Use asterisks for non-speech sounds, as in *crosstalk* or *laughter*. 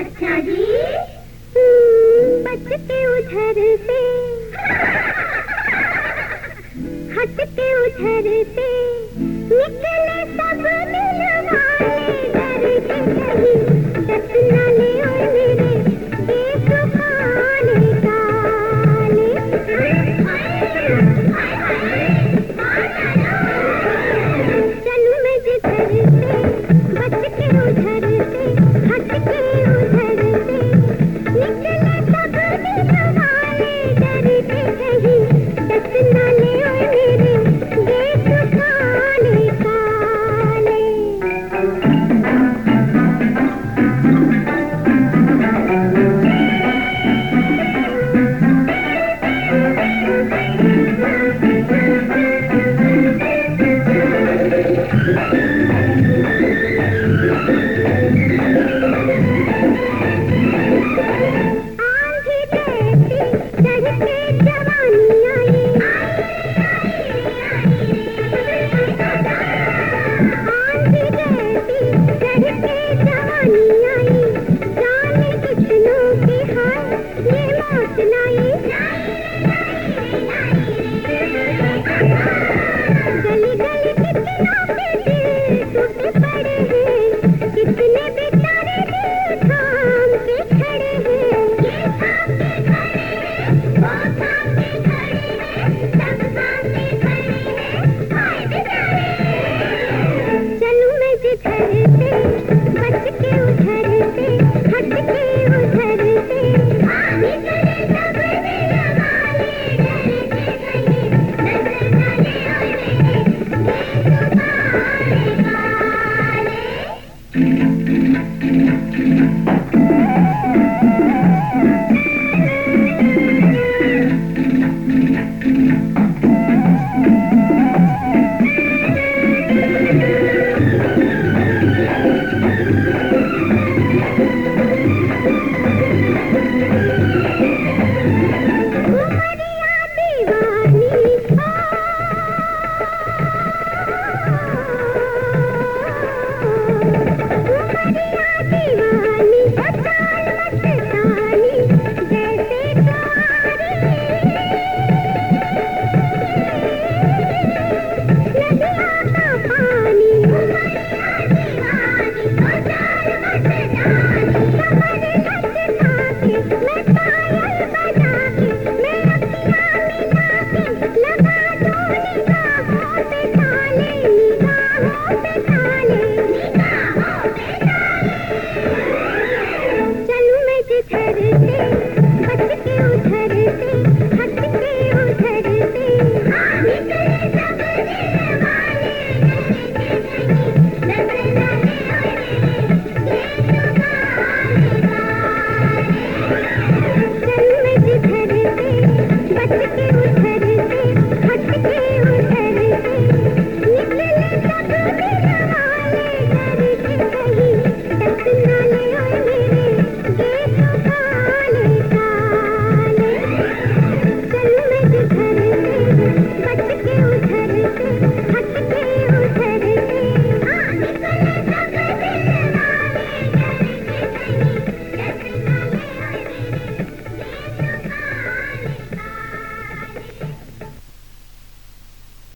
अच्छा जी बचते उधर से। *laughs* हटते उधर से।